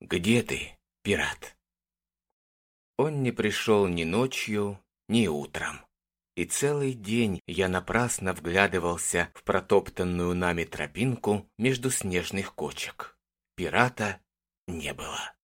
Где ты, пират?» Он не пришел ни ночью, ни утром. И целый день я напрасно вглядывался в протоптанную нами тропинку между снежных кочек. Пирата не было.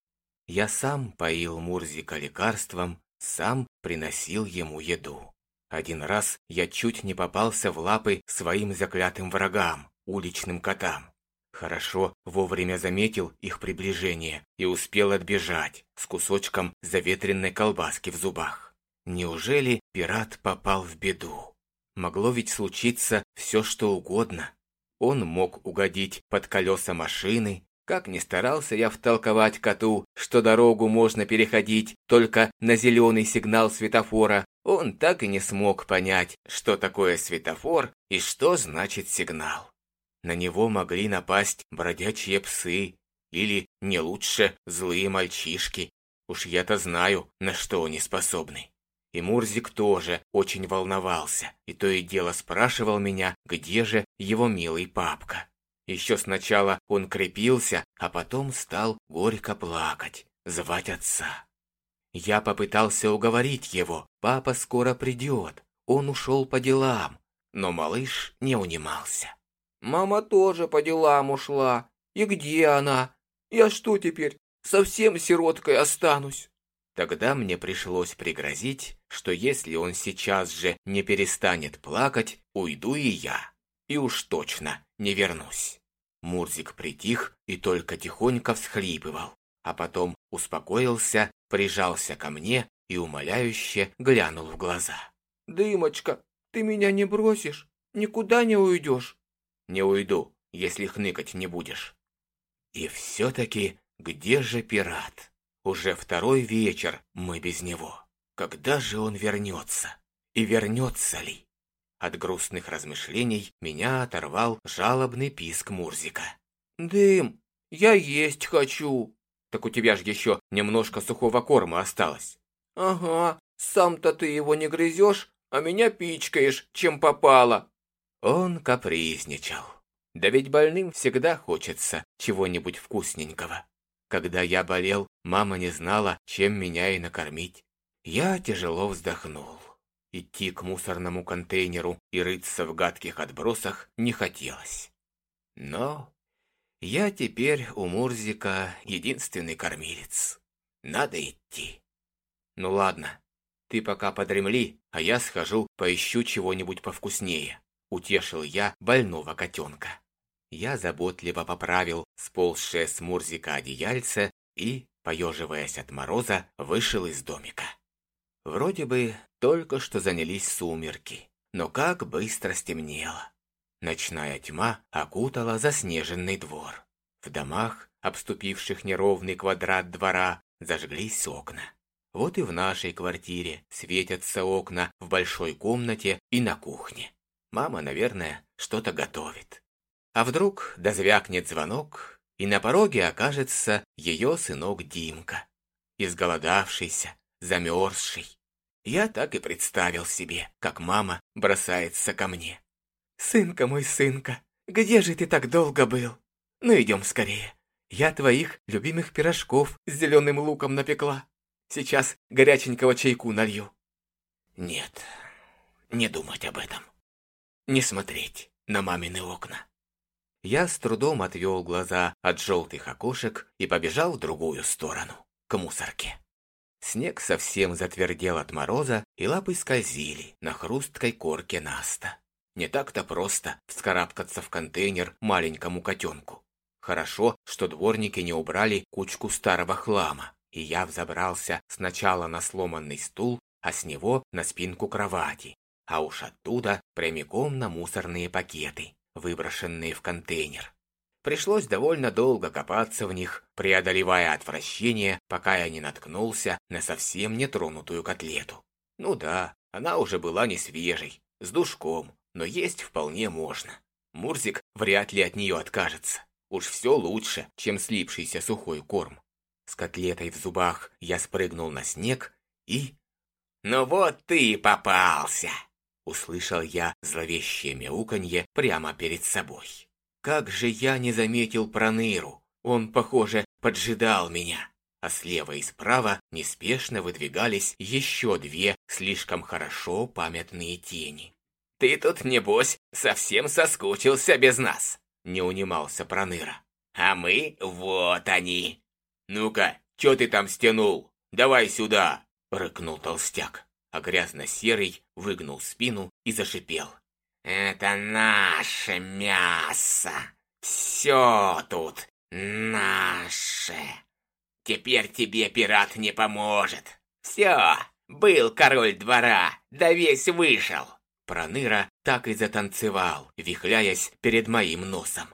Я сам поил Мурзика лекарством, сам приносил ему еду. Один раз я чуть не попался в лапы своим заклятым врагам, уличным котам. Хорошо вовремя заметил их приближение и успел отбежать с кусочком заветренной колбаски в зубах. Неужели пират попал в беду? Могло ведь случиться все что угодно. Он мог угодить под колеса машины, как ни старался я втолковать коту, что дорогу можно переходить только на зеленый сигнал светофора, он так и не смог понять, что такое светофор и что значит сигнал. На него могли напасть бродячие псы или, не лучше, злые мальчишки. Уж я-то знаю, на что они способны. И Мурзик тоже очень волновался, и то и дело спрашивал меня, где же его милый папка. Еще сначала он крепился, а потом стал горько плакать, звать отца. Я попытался уговорить его, папа скоро придет, он ушел по делам, но малыш не унимался. «Мама тоже по делам ушла. И где она? Я что теперь, совсем сироткой останусь?» Тогда мне пришлось пригрозить, что если он сейчас же не перестанет плакать, уйду и я. И уж точно не вернусь. Мурзик притих и только тихонько всхлипывал, а потом успокоился, прижался ко мне и умоляюще глянул в глаза. «Дымочка, ты меня не бросишь? Никуда не уйдешь?» «Не уйду, если хныкать не будешь». И все-таки где же пират? Уже второй вечер мы без него. Когда же он вернется? И вернется ли? От грустных размышлений меня оторвал жалобный писк Мурзика. «Дым, я есть хочу!» «Так у тебя же еще немножко сухого корма осталось». «Ага, сам-то ты его не грызешь, а меня пичкаешь, чем попало». Он капризничал. Да ведь больным всегда хочется чего-нибудь вкусненького. Когда я болел, мама не знала, чем меня и накормить. Я тяжело вздохнул. Идти к мусорному контейнеру и рыться в гадких отбросах не хотелось. Но я теперь у Мурзика единственный кормилец. Надо идти. Ну ладно, ты пока подремли, а я схожу поищу чего-нибудь повкуснее. Утешил я больного котенка. Я заботливо поправил сползшее с Мурзика одеяльце и, поеживаясь от мороза, вышел из домика. Вроде бы только что занялись сумерки, но как быстро стемнело. Ночная тьма окутала заснеженный двор. В домах, обступивших неровный квадрат двора, зажглись окна. Вот и в нашей квартире светятся окна в большой комнате и на кухне. Мама, наверное, что-то готовит. А вдруг дозвякнет звонок, и на пороге окажется ее сынок Димка, изголодавшийся, замерзший. Я так и представил себе, как мама бросается ко мне. «Сынка мой, сынка, где же ты так долго был? Ну идем скорее. Я твоих любимых пирожков с зеленым луком напекла. Сейчас горяченького чайку налью». Нет, не думать об этом. Не смотреть на мамины окна. Я с трудом отвел глаза от желтых окошек и побежал в другую сторону, к мусорке. Снег совсем затвердел от мороза, и лапы скользили на хрусткой корке наста. Не так-то просто вскарабкаться в контейнер маленькому котенку. Хорошо, что дворники не убрали кучку старого хлама, и я взобрался сначала на сломанный стул, а с него на спинку кровати, а уж оттуда прямиком на мусорные пакеты, выброшенные в контейнер. Пришлось довольно долго копаться в них, преодолевая отвращение, пока я не наткнулся на совсем нетронутую котлету. Ну да, она уже была не свежей, с душком, но есть вполне можно. Мурзик вряд ли от нее откажется. Уж все лучше, чем слипшийся сухой корм. С котлетой в зубах я спрыгнул на снег и... «Ну вот ты и попался!» Услышал я зловещее мяуканье прямо перед собой. Как же я не заметил проныру. Он, похоже, поджидал меня, а слева и справа неспешно выдвигались еще две слишком хорошо памятные тени. «Ты тут, небось, совсем соскучился без нас», — не унимался Проныра. «А мы вот они». «Ну-ка, чё ты там стянул? Давай сюда!» — рыкнул толстяк, а грязно-серый выгнул спину и зашипел. «Это наше мясо! Все тут наше! Теперь тебе пират не поможет! Все, был король двора, да весь вышел!» Проныра так и затанцевал, вихляясь перед моим носом.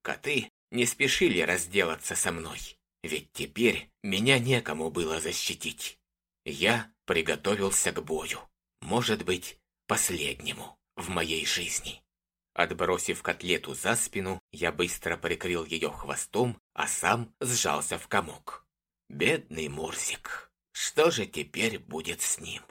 Коты не спешили разделаться со мной, ведь теперь меня некому было защитить. Я приготовился к бою, может быть, последнему в моей жизни. Отбросив котлету за спину, я быстро прикрыл ее хвостом, а сам сжался в комок. Бедный Мурзик, что же теперь будет с ним?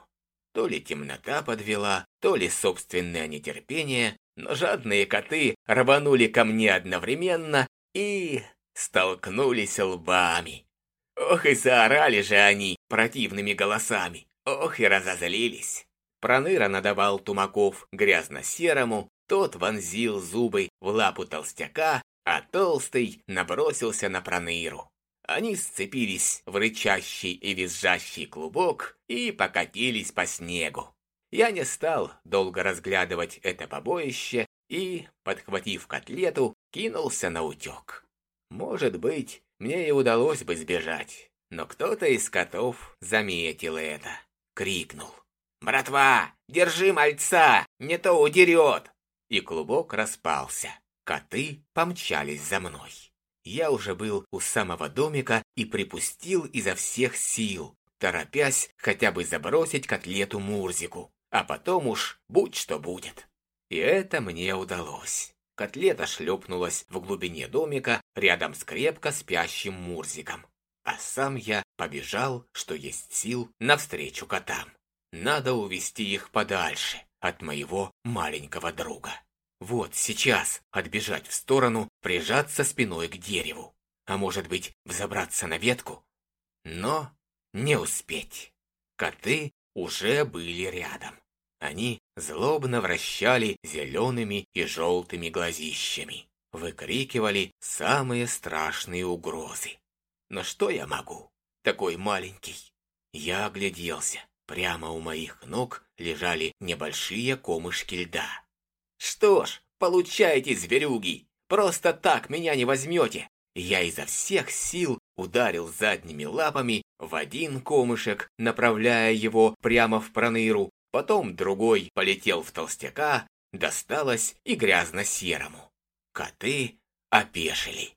То ли темнота подвела, то ли собственное нетерпение, но жадные коты рванули ко мне одновременно и столкнулись лбами. Ох и заорали же они противными голосами, ох и разозлились. Проныра надавал тумаков грязно-серому, тот вонзил зубы в лапу толстяка, а толстый набросился на Проныру. Они сцепились в рычащий и визжащий клубок и покатились по снегу. Я не стал долго разглядывать это побоище и, подхватив котлету, кинулся на утек. Может быть, мне и удалось бы сбежать, но кто-то из котов заметил это, крикнул. «Братва, держи мальца, не то удерет!» И клубок распался. Коты помчались за мной. Я уже был у самого домика и припустил изо всех сил, торопясь хотя бы забросить котлету Мурзику, а потом уж будь что будет. И это мне удалось. Котлета шлепнулась в глубине домика рядом с крепко спящим Мурзиком, а сам я побежал, что есть сил, навстречу котам. Надо увести их подальше от моего маленького друга. Вот сейчас отбежать в сторону, прижаться спиной к дереву. А может быть, взобраться на ветку? Но не успеть. Коты уже были рядом. Они злобно вращали зелеными и желтыми глазищами, выкрикивали самые страшные угрозы. Но что я могу? Такой маленький. Я огляделся. Прямо у моих ног лежали небольшие комышки льда. «Что ж, получайте, зверюги! Просто так меня не возьмете!» Я изо всех сил ударил задними лапами в один комышек, направляя его прямо в проныру, потом другой полетел в толстяка, досталось и грязно-серому. Коты опешили.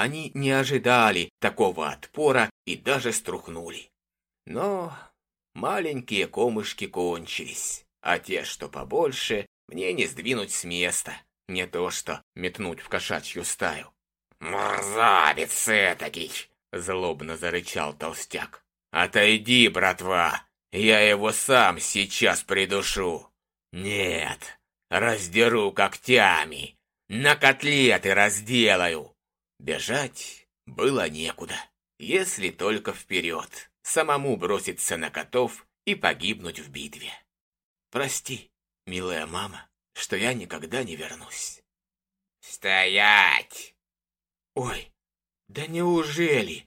Они не ожидали такого отпора и даже струхнули. Но Маленькие комышки кончились, а те, что побольше, мне не сдвинуть с места, не то что метнуть в кошачью стаю. «Мерзавец этакий!» — злобно зарычал толстяк. «Отойди, братва, я его сам сейчас придушу. Нет, раздеру когтями, на котлеты разделаю». Бежать было некуда, если только вперед самому броситься на котов и погибнуть в битве. Прости, милая мама, что я никогда не вернусь. Стоять! Ой, да неужели?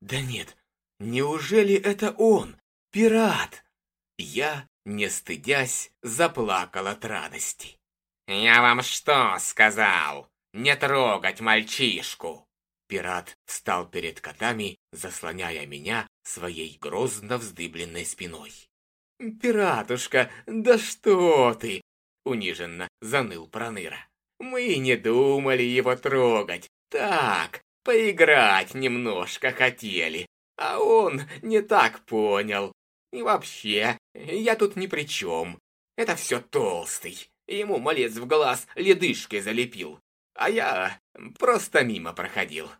Да нет, неужели это он, пират? Я, не стыдясь, заплакал от радости. «Я вам что сказал? Не трогать мальчишку!» Пират встал перед котами, заслоняя меня своей грозно вздыбленной спиной. «Пиратушка, да что ты!» — униженно заныл Проныра. «Мы не думали его трогать. Так, поиграть немножко хотели. А он не так понял. И вообще, я тут ни при чем. Это все толстый. Ему малец в глаз ледышкой залепил. А я просто мимо проходил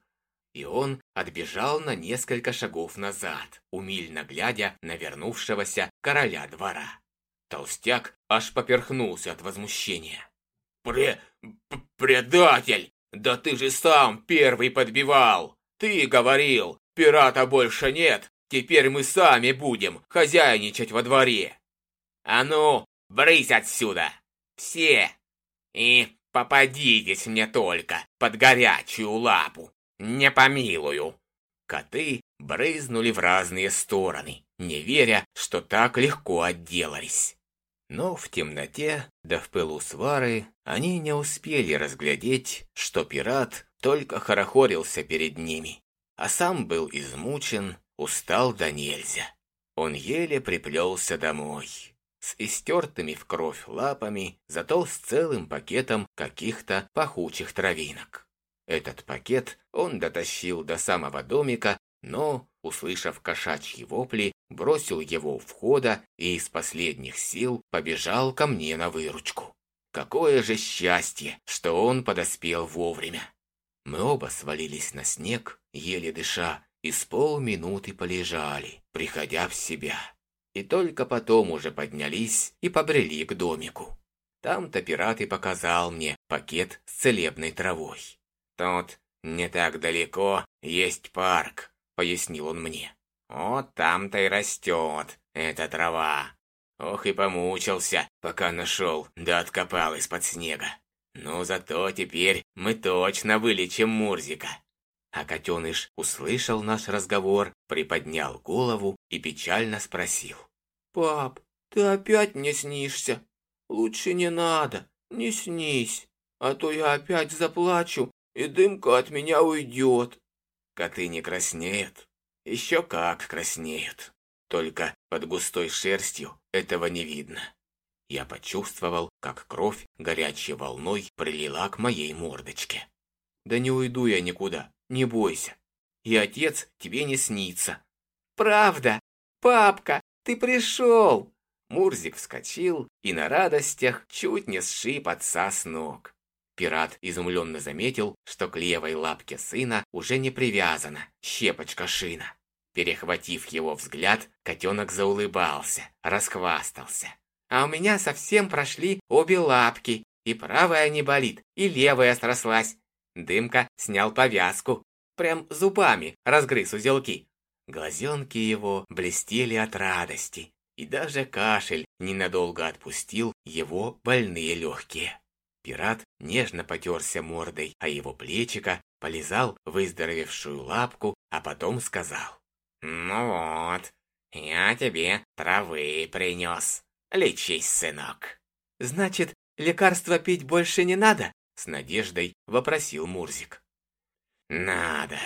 и он отбежал на несколько шагов назад, умильно глядя на вернувшегося короля двора. Толстяк аж поперхнулся от возмущения. «Пре... предатель! Да ты же сам первый подбивал! Ты говорил, пирата больше нет, теперь мы сами будем хозяйничать во дворе. А ну, брысь отсюда, все, и попадитесь мне только под горячую лапу, не помилую. Коты брызнули в разные стороны, не веря, что так легко отделались. Но в темноте, да в пылу свары, они не успели разглядеть, что пират только хорохорился перед ними, а сам был измучен, устал до нельзя. Он еле приплелся домой, с истертыми в кровь лапами, зато с целым пакетом каких-то пахучих травинок. Этот пакет он дотащил до самого домика, но, услышав кошачьи вопли, бросил его у входа и из последних сил побежал ко мне на выручку. Какое же счастье, что он подоспел вовремя. Мы оба свалились на снег, еле дыша, и с полминуты полежали, приходя в себя. И только потом уже поднялись и побрели к домику. Там-то пират и показал мне пакет с целебной травой. «Тут не так далеко есть парк», — пояснил он мне. Вот там-то и растет эта трава. Ох и помучился, пока нашел, да откопал из-под снега. Но зато теперь мы точно вылечим Мурзика. А котеныш услышал наш разговор, приподнял голову и печально спросил. «Пап, ты опять мне снишься? Лучше не надо, не снись, а то я опять заплачу, и дымка от меня уйдет». Коты не краснеют, еще как краснеют. Только под густой шерстью этого не видно. Я почувствовал, как кровь горячей волной прилила к моей мордочке. «Да не уйду я никуда, не бойся. И отец тебе не снится». «Правда? Папка, ты пришел!» Мурзик вскочил и на радостях чуть не сшиб отца с ног. Пират изумленно заметил, что к левой лапке сына уже не привязана щепочка шина. Перехватив его взгляд, котенок заулыбался, расхвастался. «А у меня совсем прошли обе лапки, и правая не болит, и левая срослась». Дымка снял повязку, прям зубами разгрыз узелки. Глазенки его блестели от радости, и даже кашель ненадолго отпустил его больные легкие. Пират нежно потерся мордой, а его плечика полизал выздоровевшую лапку, а потом сказал. «Ну вот, я тебе травы принес. Лечись, сынок». «Значит, лекарства пить больше не надо?» С надеждой вопросил Мурзик. «Надо»,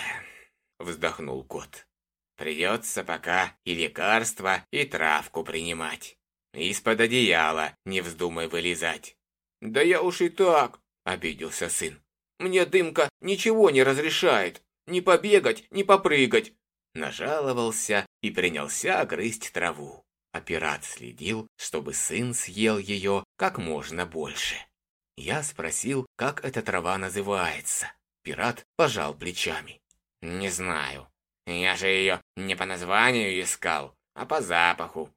вздохнул кот. «Придется пока и лекарства, и травку принимать. Из-под одеяла не вздумай вылезать. «Да я уж и так», — обиделся сын. «Мне дымка ничего не разрешает. Ни побегать, ни попрыгать». Нажаловался и принялся грызть траву. А пират следил, чтобы сын съел ее как можно больше. Я спросил, как эта трава называется. Пират пожал плечами. «Не знаю. Я же ее не по названию искал, а по запаху.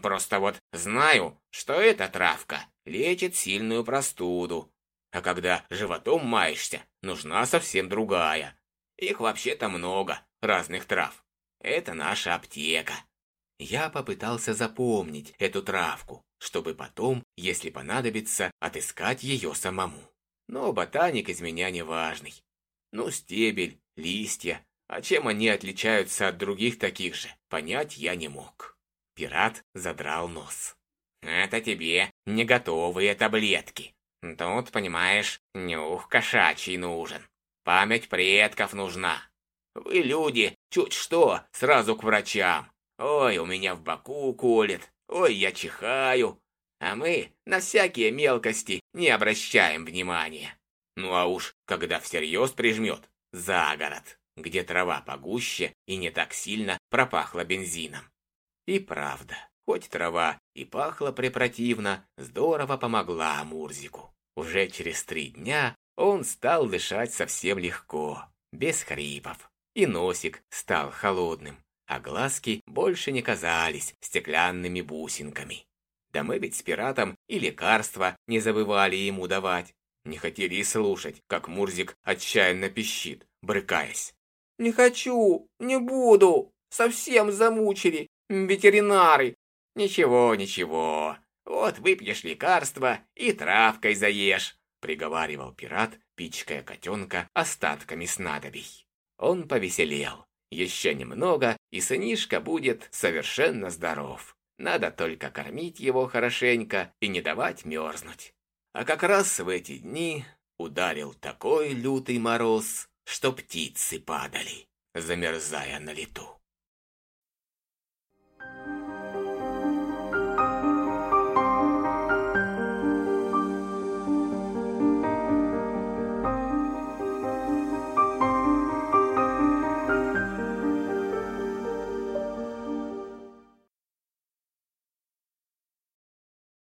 Просто вот знаю, что эта травка лечит сильную простуду. А когда животом маешься, нужна совсем другая. Их вообще-то много, разных трав. Это наша аптека. Я попытался запомнить эту травку, чтобы потом, если понадобится, отыскать ее самому. Но ботаник из меня не важный. Ну, стебель, листья, а чем они отличаются от других таких же, понять я не мог. Пират задрал нос. Это тебе не готовые таблетки. Тут, понимаешь, нюх кошачий нужен. Память предков нужна. Вы, люди, чуть что, сразу к врачам. Ой, у меня в боку колет. Ой, я чихаю. А мы на всякие мелкости не обращаем внимания. Ну а уж, когда всерьез прижмет, за город, где трава погуще и не так сильно пропахла бензином. И правда, хоть трава и пахла препротивно, здорово помогла Мурзику. Уже через три дня он стал дышать совсем легко, без хрипов. И носик стал холодным, а глазки больше не казались стеклянными бусинками. Да мы ведь с пиратом и лекарства не забывали ему давать. Не хотели слушать, как Мурзик отчаянно пищит, брыкаясь. Не хочу, не буду. Совсем замучили. Ветеринары. Ничего, ничего. Вот выпьешь лекарство и травкой заешь, приговаривал пират, пичкая котенка остатками снадобий. Он повеселел. Еще немного, и сынишка будет совершенно здоров. Надо только кормить его хорошенько и не давать мерзнуть. А как раз в эти дни ударил такой лютый мороз, что птицы падали, замерзая на лету.